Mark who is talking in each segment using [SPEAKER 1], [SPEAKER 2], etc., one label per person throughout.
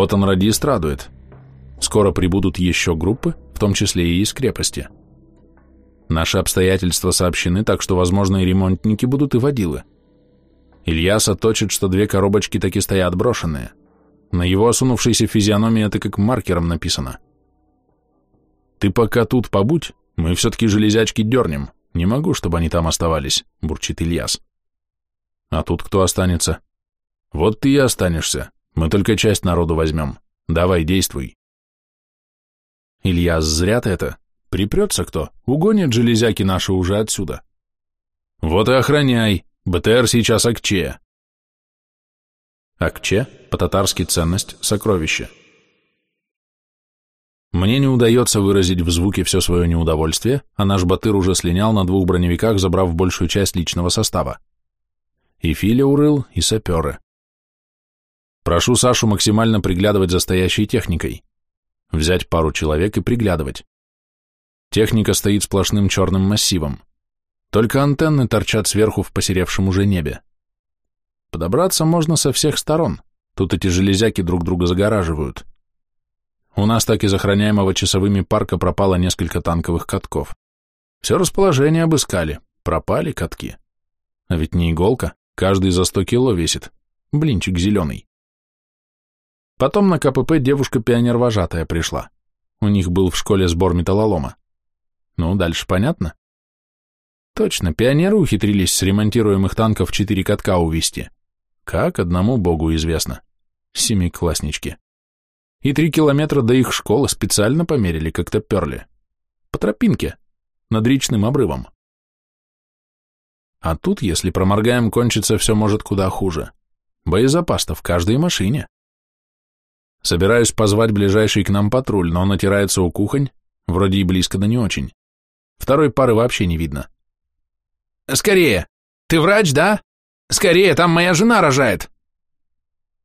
[SPEAKER 1] Ботан-радист радует. Скоро прибудут еще группы, в том числе и из крепости. Наши обстоятельства сообщены, так что, возможно, и ремонтники будут, и водилы. Ильяса точит, что две коробочки таки стоят брошенные. На его осунувшейся физиономии это как маркером написано. «Ты пока тут побудь, мы все-таки железячки дернем. Не могу, чтобы они там оставались», — бурчит Ильяс. «А тут кто останется?» «Вот ты и останешься. Мы только часть народу возьмем. Давай, действуй». «Ильяс, зря ты это. Припрется кто, угонят железяки наши уже отсюда». «Вот и охраняй. БТР сейчас Акче». Акче – по-татарски ценность, сокровище. Мне не удается выразить в звуке все свое неудовольствие, а наш Батыр уже слинял на двух броневиках, забрав большую часть личного состава. И Филя урыл, и саперы. Прошу Сашу максимально приглядывать за стоящей техникой. Взять пару человек и приглядывать. Техника стоит сплошным черным массивом. Только антенны торчат сверху в посеревшем уже небе. Подобраться можно со всех сторон. Тут эти железяки друг друга загораживают. У нас так из охраняемого часовыми парка пропало несколько танковых катков. Все расположение обыскали, пропали катки. А ведь не иголка, каждый за сто кило весит. Блинчик зеленый. Потом на КПП девушка-пионер-вожатая пришла. У них был в школе сбор металлолома. Ну, дальше понятно? Точно, пионеры ухитрились с ремонтируемых танков четыре катка увезти. Как одному богу известно. Семикласснички. И три километра до их школы специально померили, как-то перли. По тропинке, над речным обрывом. А тут, если проморгаем, кончится все может куда хуже. Боезапас-то в каждой машине. Собираюсь позвать ближайший к нам патруль, но он отирается у кухонь, вроде и близко, да не очень. Второй пары вообще не видно.
[SPEAKER 2] «Скорее! Ты врач, да?» Скорее, там моя жена рожает!»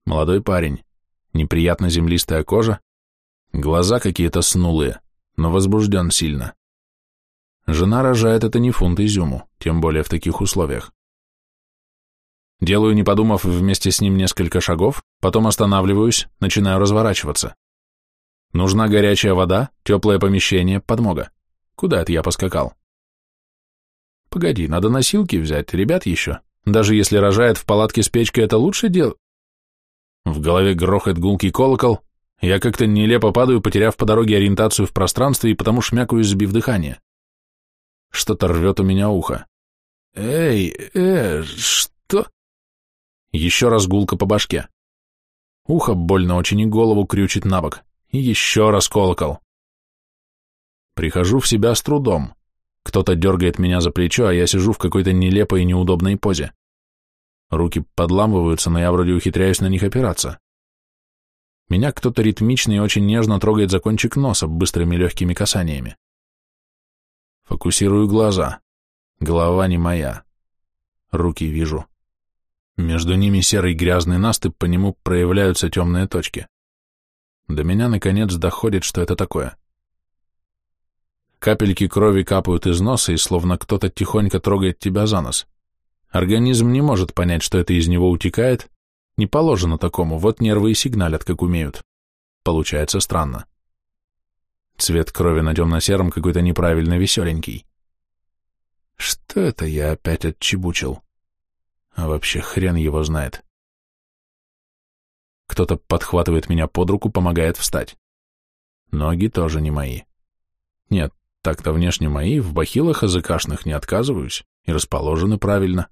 [SPEAKER 1] Молодой парень, неприятно землистая кожа, глаза какие-то снулые, но возбужден сильно. Жена рожает это не фунт изюму, тем более в таких условиях. Делаю, не подумав, вместе с ним несколько шагов, потом останавливаюсь, начинаю разворачиваться. Нужна горячая вода, теплое помещение, подмога. Куда это я поскакал? Погоди, надо носилки взять, ребят еще. Даже если рожает в палатке с печкой, это лучше дело. В голове грохает гулкий колокол, я как-то нелепо падаю, потеряв по дороге ориентацию в пространстве и потому шмякаюсь, сбив дыхание. Что-то рвет у меня ухо. Эй, э, что? Еще раз гулка по башке. Ухо больно очень и голову крючит на бок. И еще раз колокол. Прихожу в себя с трудом. Кто-то дергает меня за плечо, а я сижу в какой-то нелепой и неудобной позе. Руки подламываются, но я вроде ухитряюсь на них опираться. Меня кто-то ритмично и очень нежно трогает за кончик носа быстрыми легкими касаниями. Фокусирую глаза. Голова не моя. Руки вижу. Между ними серый грязный настып, по нему проявляются темные точки. До меня, наконец, доходит, что это такое. Капельки крови капают из носа, и словно кто-то тихонько трогает тебя за нос. Организм не может понять, что это из него утекает. Не положено такому, вот нервы и сигналят, как умеют. Получается странно. Цвет крови на темно-сером какой-то неправильно веселенький. Что это я опять отчебучил? А вообще хрен его знает. Кто-то подхватывает меня под руку, помогает встать. Ноги тоже не мои. Нет, так-то внешне мои, в бахилах языкашных не отказываюсь и расположены правильно.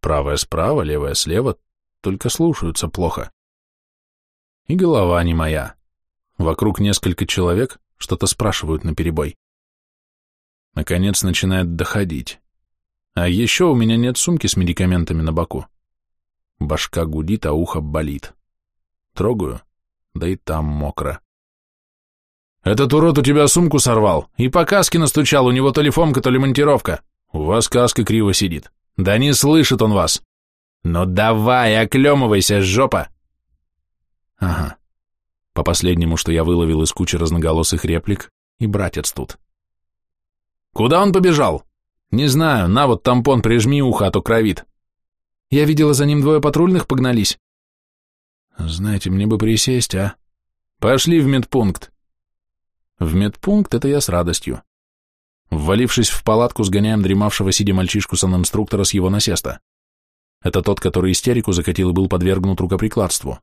[SPEAKER 1] Правая справа, левая слева, только слушаются плохо. И голова не моя. Вокруг несколько человек что-то спрашивают наперебой. Наконец начинает доходить. А еще у меня нет сумки с медикаментами на боку. Башка гудит, а ухо болит. Трогаю, да и там мокро. Этот урод у тебя сумку сорвал и по каске настучал, у него то ли фомка, то ли монтировка. У вас каска криво сидит. Да не слышит он вас. Ну давай, оклемывайся, жопа. Ага. По последнему, что я выловил из кучи разноголосых реплик, и братец тут. Куда он побежал? Не знаю, на вот тампон прижми ухо, а то кровит. Я видела, за ним двое патрульных погнались. Знаете, мне бы присесть, а? Пошли в медпункт. В медпункт это я с радостью. Ввалившись в палатку, сгоняем дремавшего сидя мальчишку санинструктора с его насеста. Это тот, который истерику закатил и был подвергнут рукоприкладству.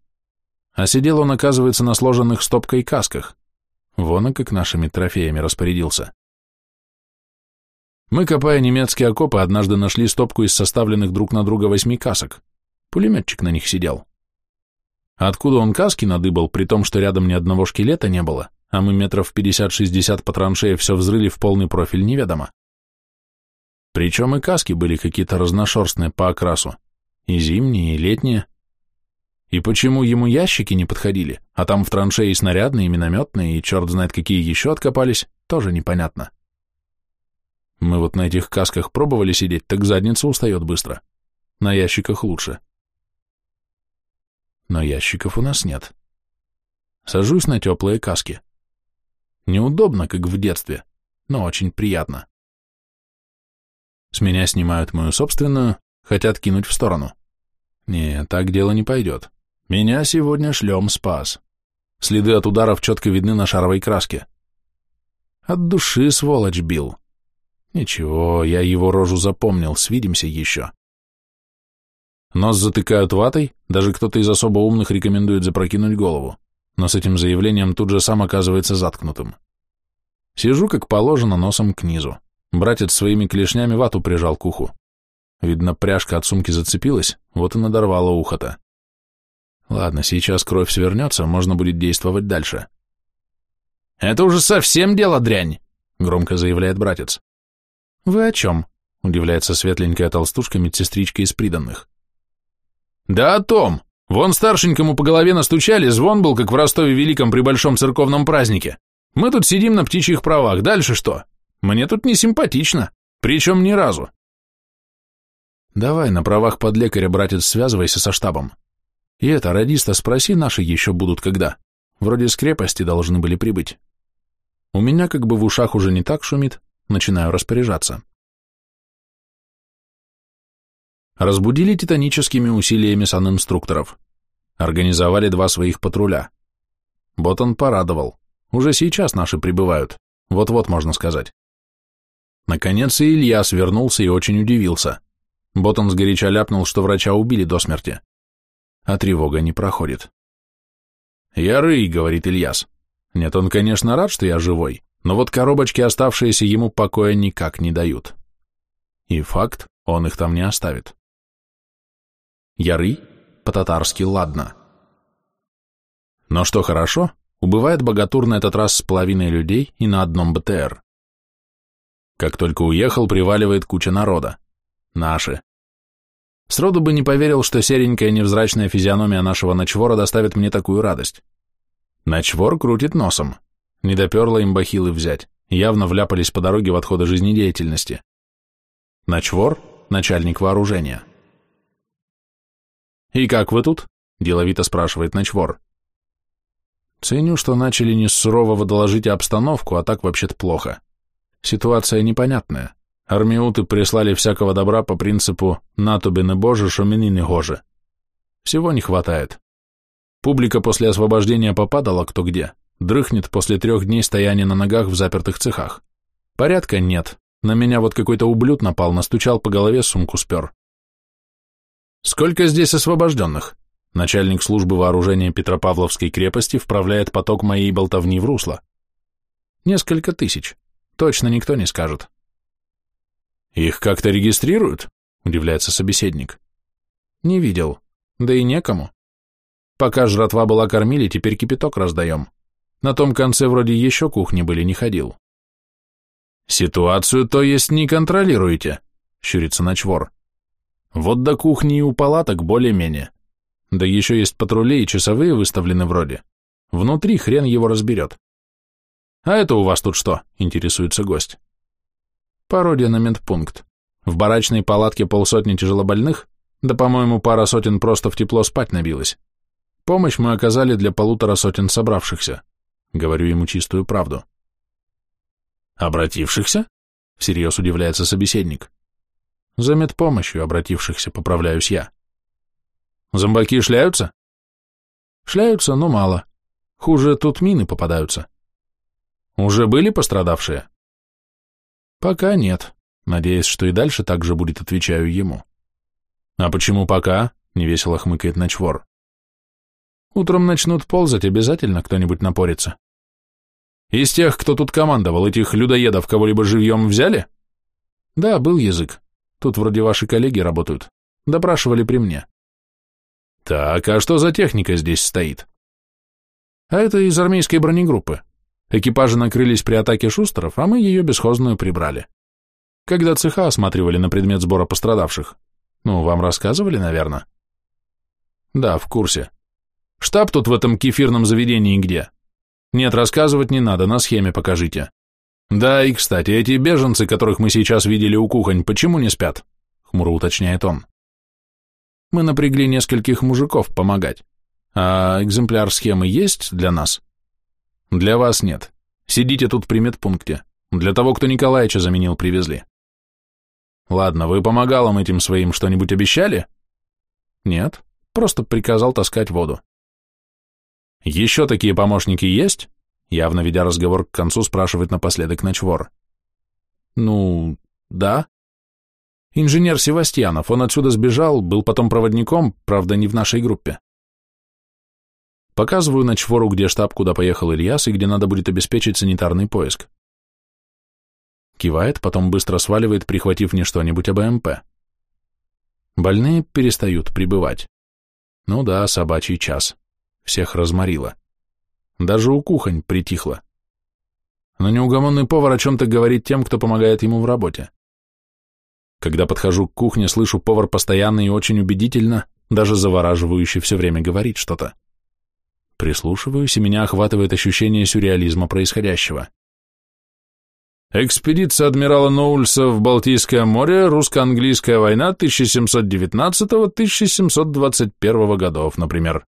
[SPEAKER 1] А сидел он, оказывается, на сложенных стопкой касках. Вон и как нашими трофеями распорядился. Мы, копая немецкие окопы, однажды нашли стопку из составленных друг на друга восьми касок. Пулеметчик на них сидел. Откуда он каски надыбал, при том, что рядом ни одного шкелета не было, а мы метров 50-60 по траншее все взрыли в полный профиль, неведомо. Причем и каски были какие-то разношерстные по окрасу, и зимние, и летние. И почему ему ящики не подходили, а там в траншеи снарядные, и минометные, и черт знает какие еще откопались, тоже непонятно. Мы вот на этих касках пробовали сидеть, так задница устает быстро. На ящиках лучше. Но ящиков у нас нет. Сажусь на теплые каски. Неудобно, как в детстве, но очень приятно. С меня снимают мою собственную, хотят кинуть в сторону. Не, так дело не пойдет. Меня сегодня шлем спас. Следы от ударов четко видны на шаровой краске. От души сволочь бил. Ничего, я его рожу запомнил, свидимся еще. Нос затыкают ватой, даже кто-то из особо умных рекомендует запрокинуть голову, но с этим заявлением тут же сам оказывается заткнутым. Сижу, как положено, носом к низу. Братец своими клешнями вату прижал к уху. Видно, пряжка от сумки зацепилась, вот и надорвала ухо-то. Ладно, сейчас кровь свернется, можно будет действовать дальше.
[SPEAKER 2] «Это уже совсем дело дрянь», — громко заявляет братец.
[SPEAKER 1] «Вы о чем?» — удивляется светленькая толстушка медсестричка из приданных.
[SPEAKER 2] «Да о том. Вон старшенькому по голове настучали, звон был, как в Ростове Великом при большом церковном празднике. Мы тут сидим на птичьих правах, дальше что? Мне тут не симпатично, причем ни разу».
[SPEAKER 1] «Давай на правах под лекаря, братец, связывайся со штабом. И это, радиста, спроси, наши еще будут когда. Вроде с крепости должны были прибыть. У меня как бы в ушах уже не так шумит, начинаю распоряжаться. Разбудили титаническими усилиями санинструкторов. Организовали два своих патруля. Ботан порадовал. Уже сейчас наши прибывают. Вот-вот, можно сказать. Наконец и Илья свернулся и очень удивился. Ботан сгоряча ляпнул, что врача убили до смерти а тревога не проходит. «Я рый», — говорит Ильяс. «Нет, он, конечно, рад, что я живой, но вот коробочки, оставшиеся ему, покоя никак не дают. И факт, он их там не оставит». «Ярый» по-татарски «ладно». Но что хорошо, убывает богатур на этот раз с половиной людей и на одном БТР. Как только уехал, приваливает куча народа. Наши. Сроду бы не поверил, что серенькая невзрачная физиономия нашего ночвора доставит мне такую радость. Ночвор крутит носом. Не доперло им бахилы взять. Явно вляпались по дороге в отходы жизнедеятельности. Ночвор — начальник вооружения. «И как вы тут?» — деловито спрашивает Ночвор. Ценю, что начали не сурового доложить обстановку, а так вообще-то плохо. Ситуация непонятная. Армиуты прислали всякого добра по принципу «на тобі не боже, шо мені не гоже». Всего не хватает. Публика после освобождения попадала кто где, дрыхнет после трех дней стояния на ногах в запертых цехах. Порядка нет. На меня вот какой-то ублюд напал, настучал по голове, сумку спер. Сколько здесь освобожденных? Начальник службы вооружения Петропавловской крепости вправляет поток моей болтовни в русло. Несколько тысяч. Точно никто не скажет. «Их как-то регистрируют?» – удивляется собеседник. «Не видел. Да и некому. Пока жратва была кормили, теперь кипяток раздаем. На том конце вроде еще кухни были, не ходил».
[SPEAKER 2] «Ситуацию, то есть, не контролируете?» – щурится ночвор. «Вот до кухни и у палаток более-менее. Да еще есть патрули и часовые выставлены вроде. Внутри хрен его разберет». «А это у вас тут что?» – интересуется гость. Пародия на медпункт. В барачной палатке полсотни тяжелобольных, да, по-моему, пара сотен просто в тепло спать набилась. Помощь мы оказали для полутора сотен собравшихся. Говорю ему чистую правду. Обратившихся? Всерьез удивляется собеседник. За медпомощью обратившихся, поправляюсь я. Зомбаки шляются? Шляются, но мало. Хуже тут мины попадаются. Уже были пострадавшие? Пока нет. Надеюсь, что и дальше так же будет, отвечаю ему. А почему пока? Невесело хмыкает Ночвор. Утром начнут ползать, обязательно кто-нибудь напорится. Из тех, кто тут командовал, этих людоедов кого-либо живьем взяли? Да, был язык. Тут вроде ваши коллеги работают. Допрашивали при мне. Так, а что за техника здесь стоит? А это из армейской бронегруппы. Экипажи накрылись при атаке шустеров, а мы ее бесхозную прибрали. Когда цеха осматривали на предмет сбора пострадавших. Ну, вам рассказывали, наверное? Да, в курсе. Штаб тут в этом кефирном заведении где? Нет, рассказывать не надо, на схеме покажите. Да, и, кстати, эти беженцы, которых мы сейчас видели у кухонь, почему не спят? Хмуро уточняет он. Мы напрягли нескольких мужиков помогать. А экземпляр схемы есть для нас? Для вас нет. Сидите тут при медпункте. Для того, кто Николаевича заменил, привезли. Ладно, вы помогалам этим своим что-нибудь обещали? Нет, просто приказал таскать воду. Еще такие помощники есть? Явно ведя разговор к концу, спрашивает напоследок Ночвор. Ну, да. Инженер Севастьянов, он отсюда сбежал, был потом проводником, правда, не в нашей группе. Показываю Ночвору, где штаб, куда поехал Ильяс и где надо будет обеспечить санитарный поиск. Кивает, потом быстро сваливает, прихватив не что-нибудь, а БМП. Больные перестают прибывать. Ну да, собачий час всех разморило. Даже у кухонь притихло. Но неугомонный повар о чем-то говорит тем, кто помогает ему в работе. Когда подхожу к кухне, слышу, повар постоянно и очень убедительно, даже завораживающе все время говорит что-то. Прислушиваюсь, и меня охватывает ощущение сюрреализма происходящего. Экспедиция адмирала Ноульса в Балтийское море, русско-английская война 1719-1721 годов, например.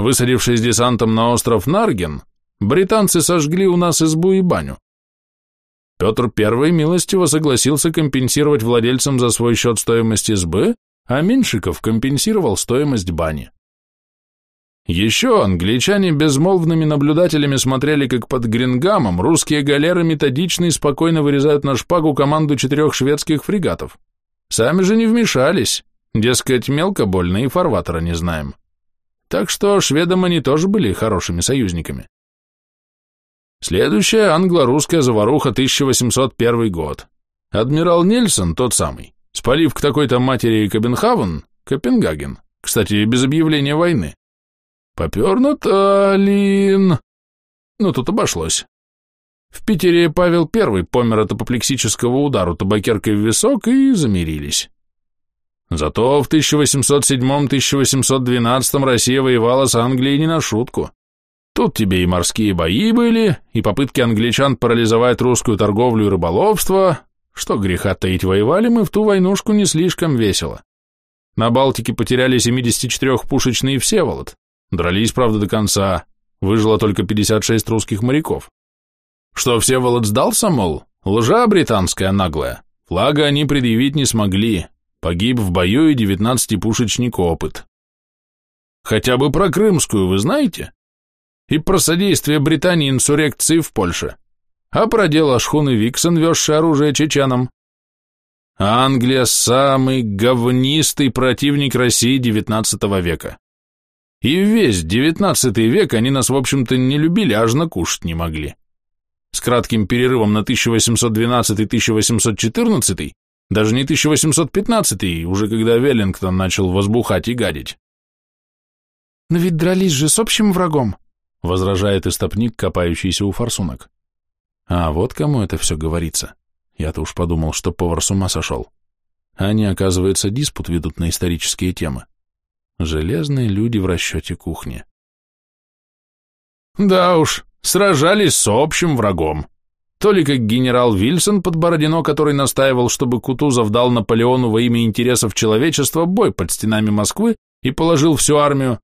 [SPEAKER 2] Высадившись десантом на остров Нарген, британцы сожгли у нас избу и баню. Петр I милостиво согласился компенсировать владельцам за свой счет стоимость избы, а Меньшиков компенсировал стоимость бани. Еще англичане безмолвными наблюдателями смотрели, как под Грингамом русские галеры методично и спокойно вырезают на шпагу команду четырех шведских фрегатов. Сами же не вмешались, дескать, мелко больно и фарватера не знаем. Так что шведам они тоже были хорошими союзниками. Следующая англо-русская заваруха 1801 год. Адмирал Нельсон, тот самый, спалив к такой-то матери Копенхаген, Копенгаген, кстати, без объявления войны, попер на Таллин. Ну, тут обошлось. В Питере Павел I помер от апоплексического удара табакеркой в висок и замирились. Зато в 1807-1812 Россия воевала с Англией не на шутку. Тут тебе и морские бои были, и попытки англичан парализовать русскую торговлю и рыболовство. Что греха таить, воевали мы в ту войнушку не слишком весело. На Балтике потеряли 74-пушечный Всеволод. Дрались, правда, до конца. Выжило только 56 русских моряков. Что Всеволод сдался, мол? Лжа британская наглая. Флага они предъявить не смогли, Погиб в бою и девятнадцатипушечник опыт. Хотя бы про Крымскую вы знаете? И про содействие Британии инсуррекции в Польше. А про дело шхуны Виксон, везшей оружие чеченам. Англия – самый говнистый противник России XIX века. И весь XIX век они нас, в общем-то, не любили, аж накушать не могли. С кратким перерывом на 1812-1814 даже не 1815-й, уже когда Веллингтон начал возбухать и гадить.
[SPEAKER 3] «Но ведь дрались же с общим врагом», — возражает истопник, копающийся у форсунок.
[SPEAKER 2] А вот кому это все говорится. Я-то уж подумал, что повар с ума сошел. Они, оказывается, диспут ведут на исторические темы. Железные люди в расчете кухни.
[SPEAKER 1] Да уж, сражались с общим врагом, то ли как генерал Вильсон под Бородино, который настаивал, чтобы Кутузов дал Наполеону во имя интересов человечества бой под стенами Москвы и положил всю армию,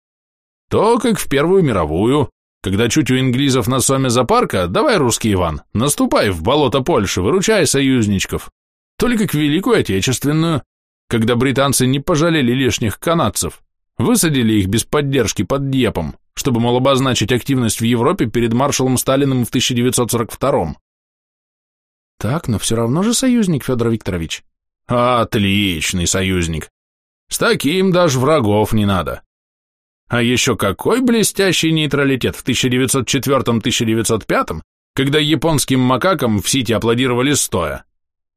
[SPEAKER 1] то как в Первую мировую, когда чуть у инглизов на соме запарка, давай, русский Иван, наступай в болото Польши, выручай союзничков, то ли как в Великую Отечественную, когда британцы не пожалели лишних канадцев, высадили их без поддержки под Дьепом,
[SPEAKER 2] чтобы, мол, обозначить активность в Европе перед маршалом Сталиным в 1942-м.
[SPEAKER 3] Так, но все равно же союзник, Федор Викторович.
[SPEAKER 2] Отличный союзник. С таким даже врагов не надо. А еще какой блестящий нейтралитет в 1904-1905, когда японским макакам в Сити аплодировали стоя.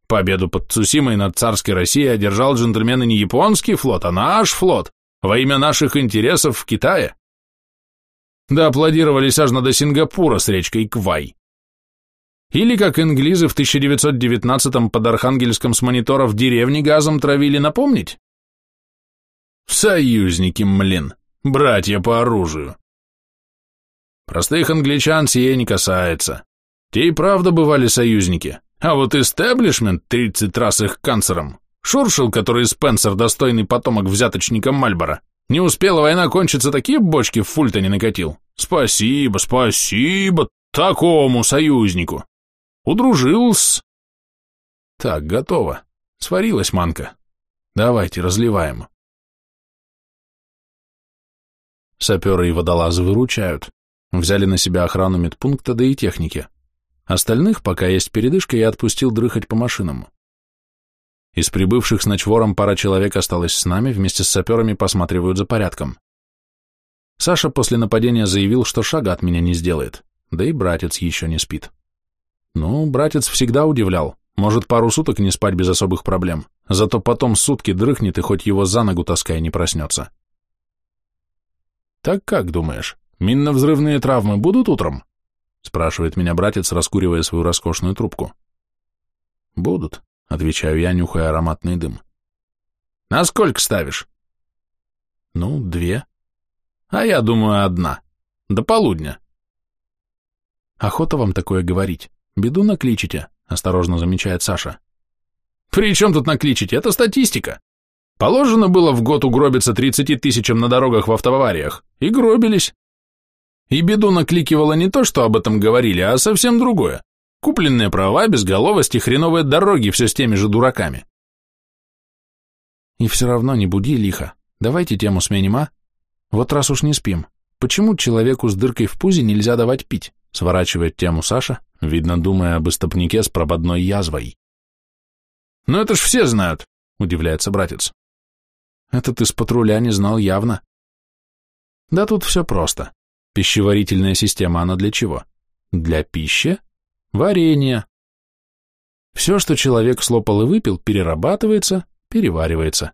[SPEAKER 2] Победу под Цусимой над царской Россией одержал джентльмены не японский флот, а наш флот, во имя наших интересов в Китае. Да аплодировались аж до Сингапура с речкой Квай. Или как инглизы в 1919-м под Архангельском с мониторов деревни газом травили, напомнить? Союзники, млин, братья по оружию. Простых англичан сие не касается. Те и правда бывали союзники, а вот истеблишмент, 30 раз их канцером, Шуршил, который Спенсер, достойный потомок взяточника Мальбора, не успела война кончиться, такие бочки в Фультоне накатил. Спасибо, спасибо такому союзнику. Удружил с... Так, готово. Сварилась манка. Давайте, разливаем. Саперы и водолазы выручают. Взяли на себя охрану медпункта, да и техники. Остальных, пока есть передышка, я отпустил дрыхать по машинам. Из прибывших с ночвором пара человек осталась с нами, вместе с саперами посматривают за порядком. Саша после нападения заявил, что шага от меня не сделает, да и братец еще не спит. Ну, братец всегда удивлял, может пару суток не спать без особых проблем, зато потом сутки дрыхнет и хоть его за ногу таскай не проснется. «Так как думаешь, минно-взрывные травмы будут утром?» спрашивает меня братец, раскуривая свою роскошную трубку. «Будут», Отвечаю я, нюхая ароматный дым. На сколько ставишь? Ну, две. А я думаю, одна. До полудня. Охота вам такое говорить. Беду накличите, осторожно замечает Саша. При чем тут накличите? Это статистика. Положено было в год угробиться 30 тысячам на дорогах в автоавариях. И гробились. И беду накликивало не то, что об этом говорили, а совсем другое. Купленные права, безголовость и хреновые дороги все с теми же дураками. И все равно не буди лихо. Давайте тему сменим, а? Вот раз уж не спим, почему человеку с дыркой в пузе нельзя давать пить? Сворачивает тему Саша, видно, думая об истопнике с прободной язвой. «Ну это ж все знают», — удивляется братец. «Это ты с патруля не знал явно». «Да тут все просто. Пищеварительная система, она для чего? Для пищи варенье. Все, что человек слопал и выпил, перерабатывается, переваривается.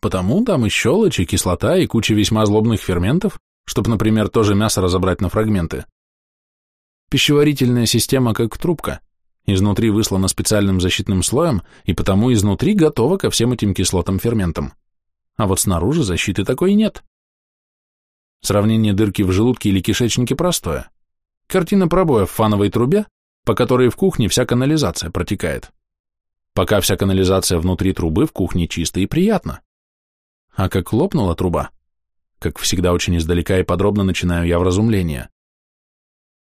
[SPEAKER 2] Потому там и щелочь, и кислота, и куча весьма злобных ферментов, чтобы, например, тоже мясо разобрать на фрагменты. Пищеварительная система как трубка, изнутри выслана специальным защитным слоем, и потому изнутри готова ко всем этим кислотам-ферментам. А вот снаружи защиты такой нет. Сравнение дырки в желудке или кишечнике простое. Картина пробоя в фановой трубе по которой в кухне вся канализация протекает. Пока вся канализация внутри трубы, в кухне чисто и приятно. А как лопнула труба, как всегда очень издалека и подробно начинаю я вразумление.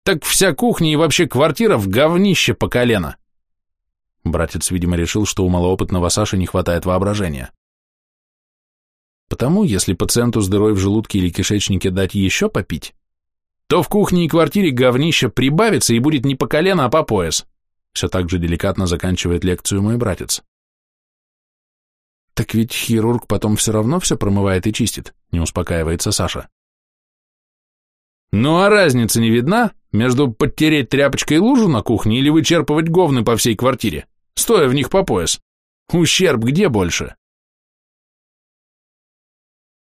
[SPEAKER 2] Так вся кухня и вообще квартира в говнище по колено. Братец, видимо, решил, что у малоопытного Саши не хватает воображения. Потому, если пациенту с дырой в желудке или кишечнике дать еще попить, то в кухне и квартире говнища прибавится и будет не по колено, а по пояс. Все так же деликатно заканчивает лекцию мой братец. Так ведь хирург потом все равно все промывает и чистит, не успокаивается Саша. Ну а разница не видна между подтереть тряпочкой лужу на кухне или вычерпывать говны по всей квартире, стоя в них по пояс? Ущерб где больше?